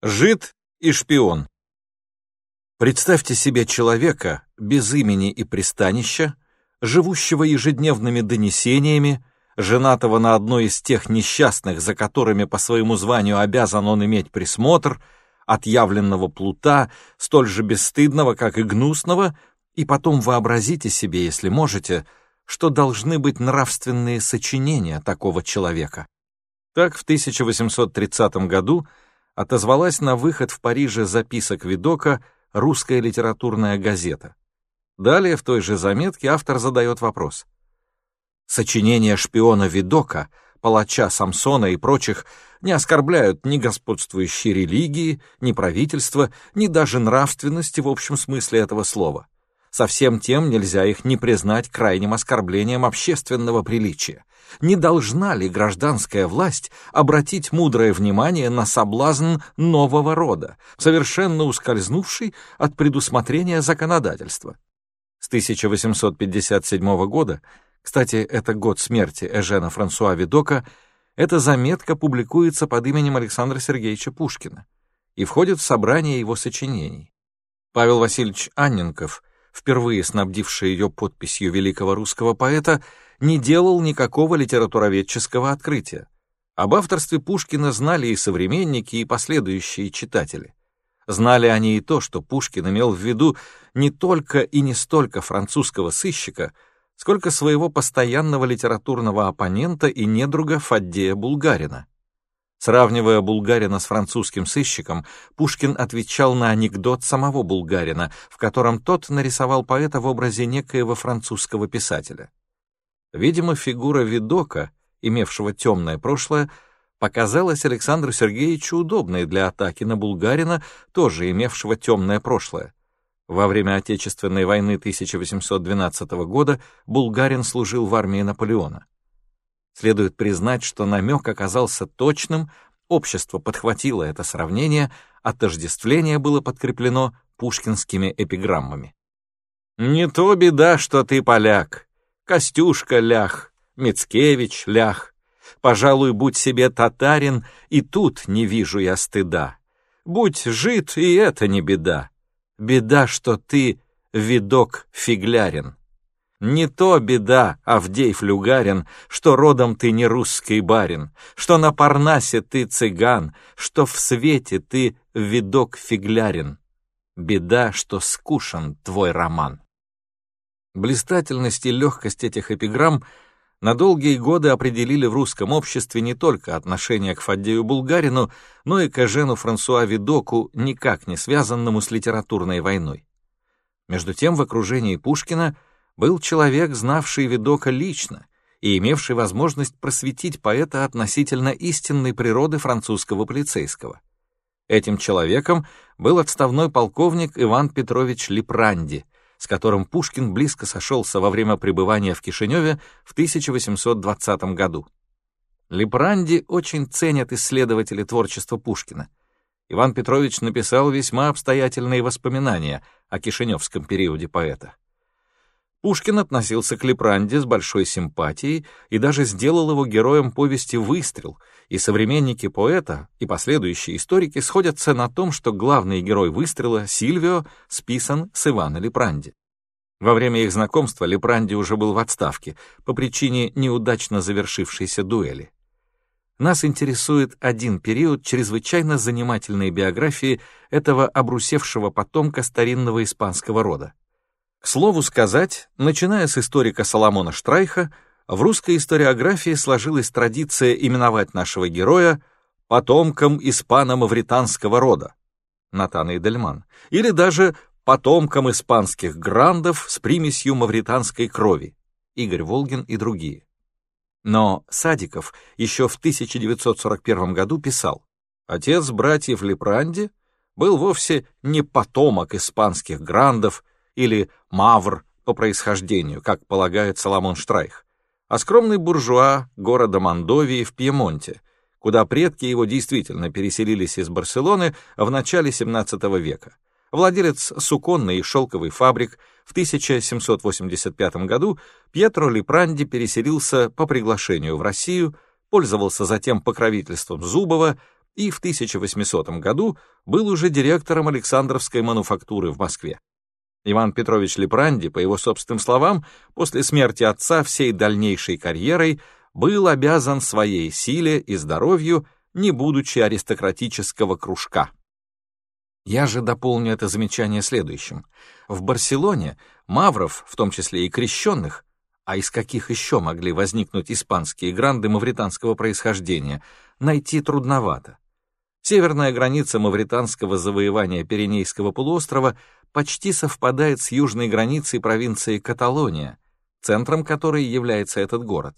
Жид и шпион. Представьте себе человека без имени и пристанища, живущего ежедневными донесениями, женатого на одной из тех несчастных, за которыми по своему званию обязан он иметь присмотр, отъявленного плута, столь же бесстыдного, как и гнусного, и потом вообразите себе, если можете, что должны быть нравственные сочинения такого человека. Так в 1830 году отозвалась на выход в Париже записок Видока «Русская литературная газета». Далее в той же заметке автор задает вопрос. Сочинения шпиона Видока, палача Самсона и прочих не оскорбляют ни господствующей религии, ни правительства, ни даже нравственности в общем смысле этого слова. Со всем тем нельзя их не признать крайним оскорблением общественного приличия. Не должна ли гражданская власть обратить мудрое внимание на соблазн нового рода, совершенно ускользнувший от предусмотрения законодательства? С 1857 года, кстати, это год смерти Эжена Франсуа Видока, эта заметка публикуется под именем Александра Сергеевича Пушкина и входит в собрание его сочинений. Павел Васильевич Анненков, впервые снабдивший ее подписью великого русского поэта, не делал никакого литературоведческого открытия. Об авторстве Пушкина знали и современники, и последующие читатели. Знали они и то, что Пушкин имел в виду не только и не столько французского сыщика, сколько своего постоянного литературного оппонента и недруга Фаддея Булгарина. Сравнивая Булгарина с французским сыщиком, Пушкин отвечал на анекдот самого Булгарина, в котором тот нарисовал поэта в образе некоего французского писателя. Видимо, фигура Видока, имевшего темное прошлое, показалась Александру Сергеевичу удобной для атаки на Булгарина, тоже имевшего темное прошлое. Во время Отечественной войны 1812 года Булгарин служил в армии Наполеона. Следует признать, что намек оказался точным, общество подхватило это сравнение, отождествление было подкреплено пушкинскими эпиграммами. «Не то беда, что ты поляк, Костюшка лях, Мицкевич лях, Пожалуй, будь себе татарин, и тут не вижу я стыда. Будь жид, и это не беда. Беда, что ты видок фиглярин. Не то беда, Авдей Флюгарин, что родом ты не русский барин, что на Парнасе ты цыган, что в свете ты видок фиглярин. Беда, что скушен твой роман. Блистательность и легкость этих эпиграмм на долгие годы определили в русском обществе не только отношение к Фаддею Булгарину, но и к Эжену Франсуа Видоку, никак не связанному с литературной войной. Между тем, в окружении Пушкина — был человек, знавший Видока лично и имевший возможность просветить поэта относительно истинной природы французского полицейского. Этим человеком был отставной полковник Иван Петрович Липранди, с которым Пушкин близко сошелся во время пребывания в Кишиневе в 1820 году. Липранди очень ценят исследователи творчества Пушкина. Иван Петрович написал весьма обстоятельные воспоминания о кишиневском периоде поэта. Пушкин относился к Лепранде с большой симпатией и даже сделал его героем повести «Выстрел», и современники поэта и последующие историки сходятся на том, что главный герой «Выстрела» Сильвио списан с Ивана Лепранди. Во время их знакомства Лепранди уже был в отставке по причине неудачно завершившейся дуэли. Нас интересует один период чрезвычайно занимательной биографии этого обрусевшего потомка старинного испанского рода. К слову сказать, начиная с историка Соломона Штрайха, в русской историографии сложилась традиция именовать нашего героя потомком испано-мавританского рода, Натан Эйдельман, или даже потомком испанских грандов с примесью мавританской крови, Игорь Волгин и другие. Но Садиков еще в 1941 году писал, отец братьев Лепранди был вовсе не потомок испанских грандов, или мавр по происхождению, как полагает Соломон Штрайх, а скромный буржуа города Мандовии в Пьемонте, куда предки его действительно переселились из Барселоны в начале XVII века. Владелец суконной и шелковой фабрик в 1785 году Пьетро Липранди переселился по приглашению в Россию, пользовался затем покровительством Зубова и в 1800 году был уже директором Александровской мануфактуры в Москве. Иван Петрович Лепранди, по его собственным словам, после смерти отца всей дальнейшей карьерой был обязан своей силе и здоровью, не будучи аристократического кружка. Я же дополню это замечание следующим. В Барселоне мавров, в том числе и крещенных, а из каких еще могли возникнуть испанские гранды мавританского происхождения, найти трудновато. Северная граница мавританского завоевания Пиренейского полуострова почти совпадает с южной границей провинции Каталония, центром которой является этот город.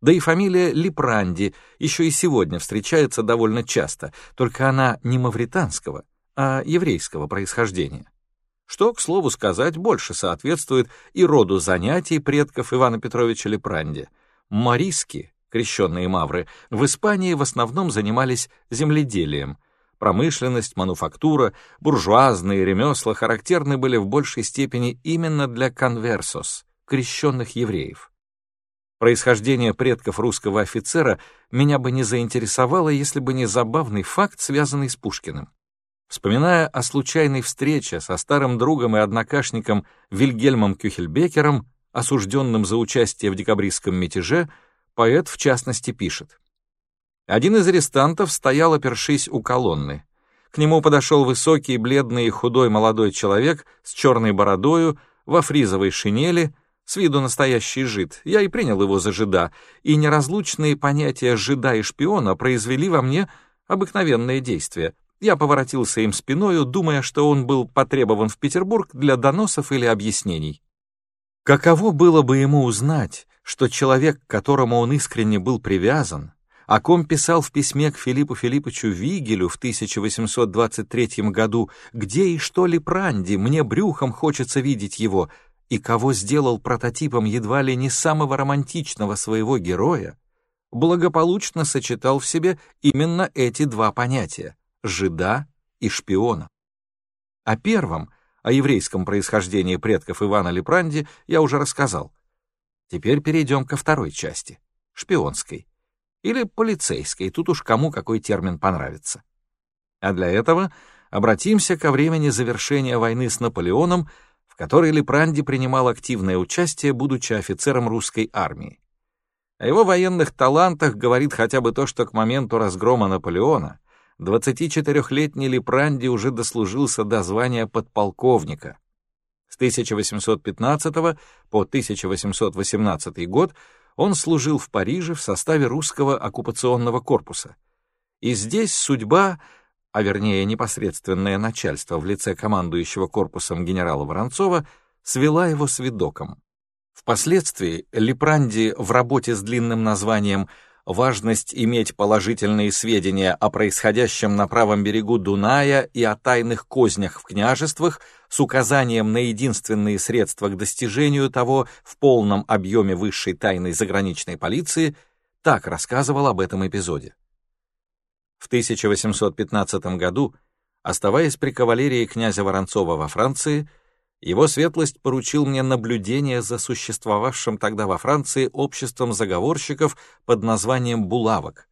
Да и фамилия Липранди еще и сегодня встречается довольно часто, только она не мавританского, а еврейского происхождения. Что, к слову сказать, больше соответствует и роду занятий предков Ивана Петровича Лепранди. Мариски, крещенные мавры, в Испании в основном занимались земледелием. Промышленность, мануфактура, буржуазные ремесла характерны были в большей степени именно для конверсос, крещенных евреев. Происхождение предков русского офицера меня бы не заинтересовало, если бы не забавный факт, связанный с Пушкиным. Вспоминая о случайной встрече со старым другом и однокашником Вильгельмом Кюхельбекером, осужденным за участие в декабристском мятеже, поэт в частности пишет. Один из арестантов стоял, опершись у колонны. К нему подошел высокий, бледный и худой молодой человек с черной бородою, во фризовой шинели, с виду настоящий жид. Я и принял его за жида, и неразлучные понятия жида и шпиона произвели во мне обыкновенное действие. Я поворотился им спиною, думая, что он был потребован в Петербург для доносов или объяснений. Каково было бы ему узнать, что человек, к которому он искренне был привязан, о ком писал в письме к Филиппу Филипповичу Вигелю в 1823 году, где и что ли пранди, мне брюхом хочется видеть его, и кого сделал прототипом едва ли не самого романтичного своего героя, благополучно сочетал в себе именно эти два понятия жида и шпиона. О первом, о еврейском происхождении предков Ивана Лепранди, я уже рассказал. Теперь перейдем ко второй части, шпионской. Или полицейской, тут уж кому какой термин понравится. А для этого обратимся ко времени завершения войны с Наполеоном, в которой Лепранди принимал активное участие, будучи офицером русской армии. О его военных талантах говорит хотя бы то, что к моменту разгрома Наполеона 24-летний Лепранди уже дослужился до звания подполковника. С 1815 по 1818 год он служил в Париже в составе русского оккупационного корпуса. И здесь судьба, а вернее непосредственное начальство в лице командующего корпусом генерала Воронцова, свела его с видоком. Впоследствии Лепранди в работе с длинным названием важность иметь положительные сведения о происходящем на правом берегу Дуная и о тайных кознях в княжествах с указанием на единственные средства к достижению того в полном объеме высшей тайной заграничной полиции, так рассказывал об этом эпизоде. В 1815 году, оставаясь при кавалерии князя Воронцова во Франции, его светлость поручил мне наблюдение за существовавшим тогда во Франции обществом заговорщиков под названием «Булавок»,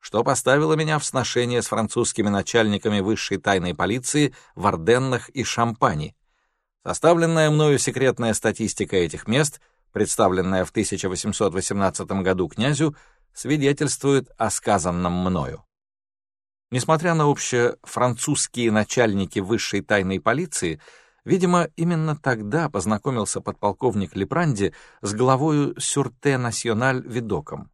что поставило меня в сношение с французскими начальниками высшей тайной полиции в Орденнах и Шампани. Составленная мною секретная статистика этих мест, представленная в 1818 году князю, свидетельствует о сказанном мною. Несмотря на общее французские начальники высшей тайной полиции — Видимо, именно тогда познакомился подполковник Лепранди с главою Сюрте Националь Видоком.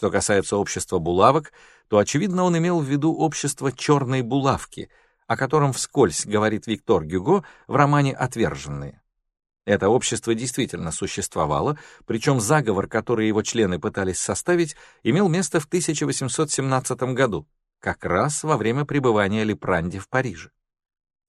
Что касается общества булавок, то, очевидно, он имел в виду общество черной булавки, о котором вскользь говорит Виктор Гюго в романе «Отверженные». Это общество действительно существовало, причем заговор, который его члены пытались составить, имел место в 1817 году, как раз во время пребывания Лепранди в Париже.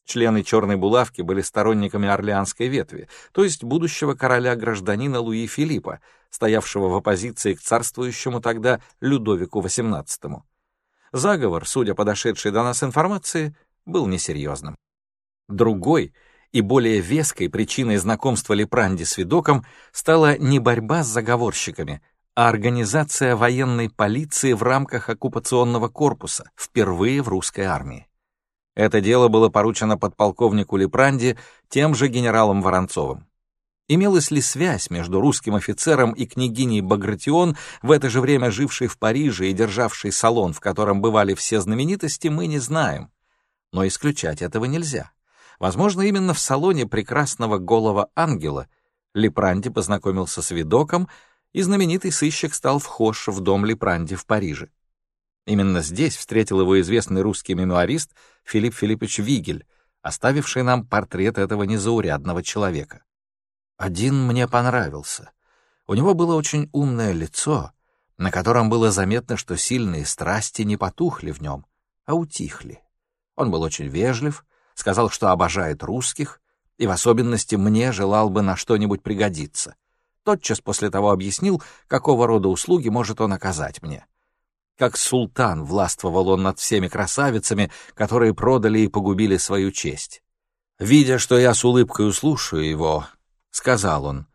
Члены «Черной булавки» были сторонниками Орлеанской ветви, то есть будущего короля-гражданина Луи Филиппа, стоявшего в оппозиции к царствующему тогда Людовику XVIII. Заговор, судя по дошедшей до нас информации, был несерьезным. Другой и более веской причиной знакомства Лепранди с Видоком стала не борьба с заговорщиками, а организация военной полиции в рамках оккупационного корпуса, впервые в русской армии. Это дело было поручено подполковнику Лепранди тем же генералом Воронцовым. Имелась ли связь между русским офицером и княгиней Багратион, в это же время жившей в Париже и державшей салон, в котором бывали все знаменитости, мы не знаем. Но исключать этого нельзя. Возможно, именно в салоне прекрасного голого ангела Лепранди познакомился с видоком, и знаменитый сыщик стал вхож в дом Лепранди в Париже. Именно здесь встретил его известный русский мемуарист Филипп Филиппович Вигель, оставивший нам портрет этого незаурядного человека. Один мне понравился. У него было очень умное лицо, на котором было заметно, что сильные страсти не потухли в нем, а утихли. Он был очень вежлив, сказал, что обожает русских, и в особенности мне желал бы на что-нибудь пригодиться. Тотчас после того объяснил, какого рода услуги может он оказать мне. Как султан властвовал он над всеми красавицами, которые продали и погубили свою честь. Видя, что я с улыбкой слушаю его, — сказал он.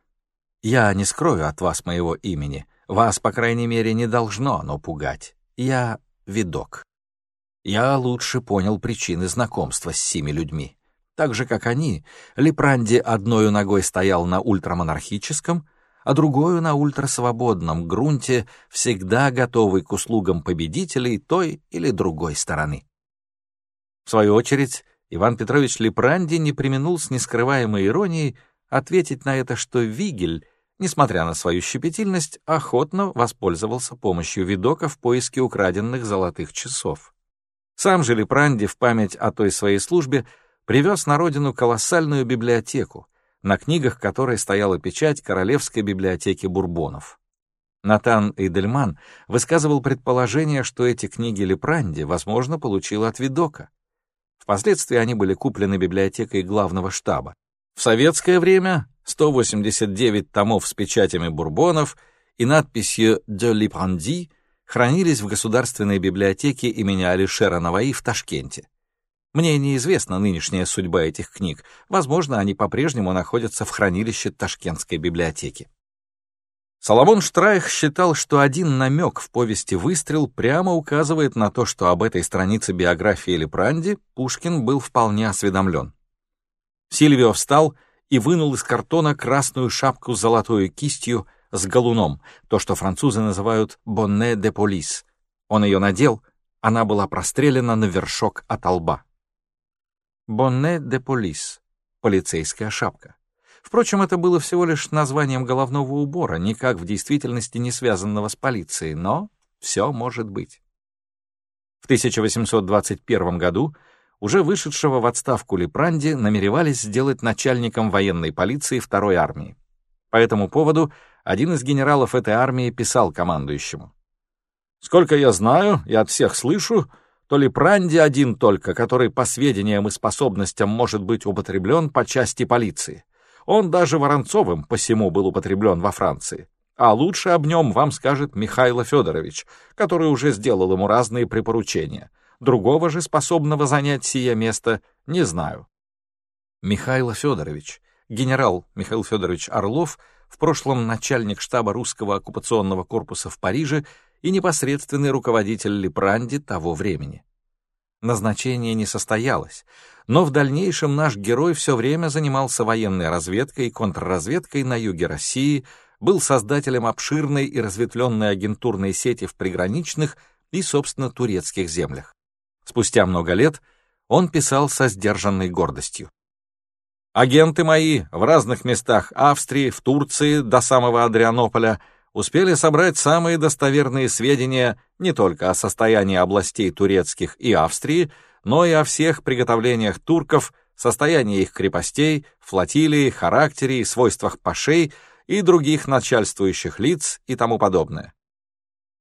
«Я не скрою от вас моего имени. Вас, по крайней мере, не должно оно пугать. Я видок. Я лучше понял причины знакомства с сими людьми. Так же, как они, Лепранди одной ногой стоял на ультрамонархическом, а другую на ультрасвободном грунте, всегда готовый к услугам победителей той или другой стороны. В свою очередь, Иван Петрович Лепранди не применул с нескрываемой иронией ответить на это, что Вигель, несмотря на свою щепетильность, охотно воспользовался помощью видока в поиске украденных золотых часов. Сам же Лепранди в память о той своей службе привез на родину колоссальную библиотеку, на книгах которой стояла печать Королевской библиотеки Бурбонов. Натан Эйдельман высказывал предположение, что эти книги Лепранди, возможно, получил от Видока. Впоследствии они были куплены библиотекой главного штаба. В советское время 189 томов с печатями бурбонов и надписью «De Liprandy» хранились в Государственной библиотеке имени Алишера Наваи в Ташкенте. Мне неизвестна нынешняя судьба этих книг. Возможно, они по-прежнему находятся в хранилище Ташкентской библиотеки. Соломон Штрайх считал, что один намек в повести «Выстрел» прямо указывает на то, что об этой странице биографии Лепранди Пушкин был вполне осведомлен. Сильвио встал и вынул из картона красную шапку с золотой кистью с галуном, то, что французы называют «бонне де полис». Он ее надел, она была прострелена на вершок от лба. «Бонне де полис» — полицейская шапка. Впрочем, это было всего лишь названием головного убора, никак в действительности не связанного с полицией, но все может быть. В 1821 году уже вышедшего в отставку Лепранди намеревались сделать начальником военной полиции второй армии. По этому поводу один из генералов этой армии писал командующему. «Сколько я знаю и от всех слышу, то Лепранди один только, который по сведениям и способностям может быть употреблен по части полиции. Он даже Воронцовым посему был употреблен во Франции. А лучше об нем вам скажет Михаил Федорович, который уже сделал ему разные препоручения — Другого же, способного занять сие место, не знаю. Михаил Федорович, генерал Михаил Федорович Орлов, в прошлом начальник штаба русского оккупационного корпуса в Париже и непосредственный руководитель Лепранди того времени. Назначение не состоялось, но в дальнейшем наш герой все время занимался военной разведкой и контрразведкой на юге России, был создателем обширной и разветвленной агентурной сети в приграничных и, собственно, турецких землях. Спустя много лет он писал со сдержанной гордостью. «Агенты мои в разных местах Австрии, в Турции до самого Адрианополя успели собрать самые достоверные сведения не только о состоянии областей турецких и Австрии, но и о всех приготовлениях турков, состоянии их крепостей, флотилии, характере и свойствах пашей и других начальствующих лиц и тому подобное.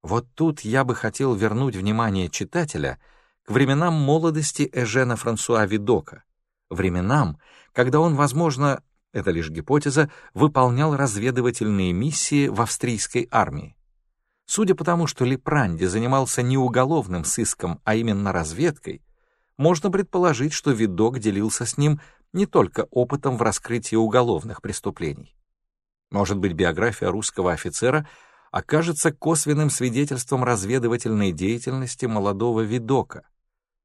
Вот тут я бы хотел вернуть внимание читателя — к временам молодости Эжена Франсуа Видока, временам, когда он, возможно, это лишь гипотеза, выполнял разведывательные миссии в австрийской армии. Судя по тому, что Лепранди занимался не уголовным сыском, а именно разведкой, можно предположить, что Видок делился с ним не только опытом в раскрытии уголовных преступлений. Может быть, биография русского офицера окажется косвенным свидетельством разведывательной деятельности молодого видока.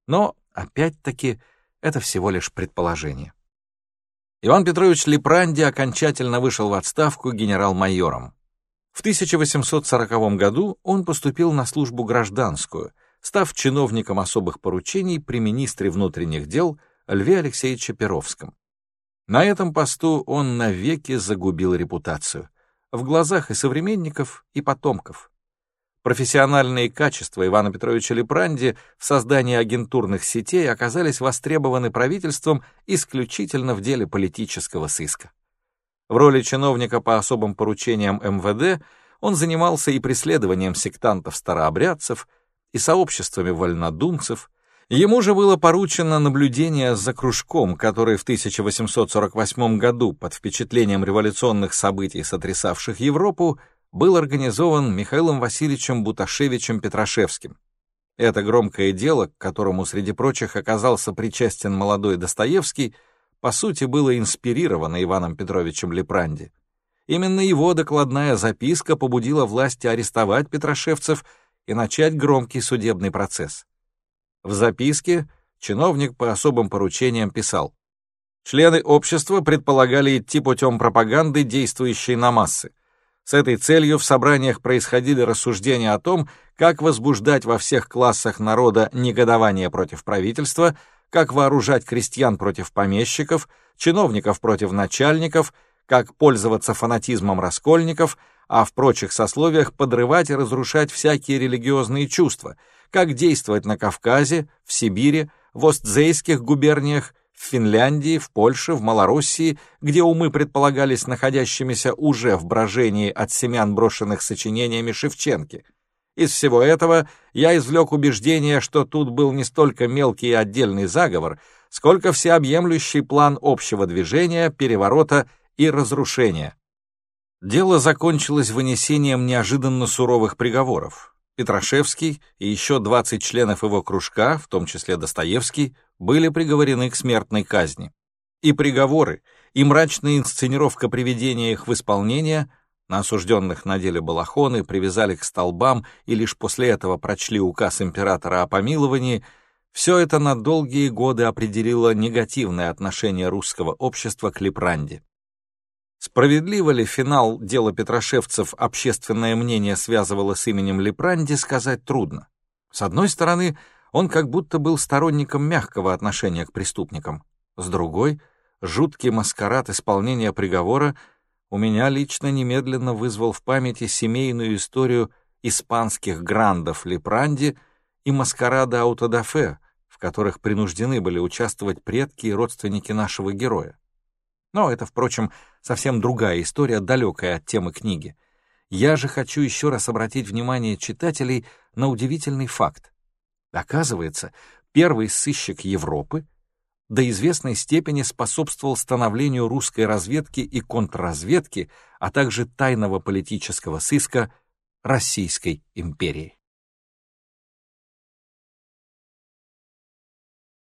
Но, опять-таки, это всего лишь предположение. Иван Петрович Лепранди окончательно вышел в отставку генерал-майором. В 1840 году он поступил на службу гражданскую, став чиновником особых поручений при министре внутренних дел Льве Алексеевиче Перовском. На этом посту он навеки загубил репутацию в глазах и современников, и потомков. Профессиональные качества Ивана Петровича Лепранди в создании агентурных сетей оказались востребованы правительством исключительно в деле политического сыска. В роли чиновника по особым поручениям МВД он занимался и преследованием сектантов-старообрядцев, и сообществами вольнодумцев, Ему же было поручено наблюдение за кружком, который в 1848 году под впечатлением революционных событий, сотрясавших Европу, был организован Михаилом Васильевичем Буташевичем Петрашевским. Это громкое дело, к которому, среди прочих, оказался причастен молодой Достоевский, по сути, было инспирировано Иваном Петровичем Лепранди. Именно его докладная записка побудила власти арестовать петрошевцев и начать громкий судебный процесс. В записке чиновник по особым поручениям писал, «Члены общества предполагали идти путем пропаганды, действующей на массы. С этой целью в собраниях происходили рассуждения о том, как возбуждать во всех классах народа негодование против правительства, как вооружать крестьян против помещиков, чиновников против начальников, как пользоваться фанатизмом раскольников, а в прочих сословиях подрывать и разрушать всякие религиозные чувства — как действовать на Кавказе, в Сибири, в Остзейских губерниях, в Финляндии, в Польше, в Малороссии, где умы предполагались находящимися уже в брожении от семян, брошенных сочинениями Шевченки. Из всего этого я извлек убеждение, что тут был не столько мелкий и отдельный заговор, сколько всеобъемлющий план общего движения, переворота и разрушения. Дело закончилось вынесением неожиданно суровых приговоров. Петрашевский и еще 20 членов его кружка, в том числе Достоевский, были приговорены к смертной казни. И приговоры, и мрачная инсценировка приведения их в исполнение на осужденных надели балахоны, привязали к столбам и лишь после этого прочли указ императора о помиловании, все это на долгие годы определило негативное отношение русского общества к Лепранде. Справедливо ли финал дела Петрошевцев общественное мнение связывало с именем Лепранди, сказать трудно. С одной стороны, он как будто был сторонником мягкого отношения к преступникам. С другой, жуткий маскарад исполнения приговора у меня лично немедленно вызвал в памяти семейную историю испанских грандов Лепранди и маскарада аутодафе, в которых принуждены были участвовать предки и родственники нашего героя. Но это, впрочем, совсем другая история, далекая от темы книги. Я же хочу еще раз обратить внимание читателей на удивительный факт. Оказывается, первый сыщик Европы до известной степени способствовал становлению русской разведки и контрразведки, а также тайного политического сыска Российской империи.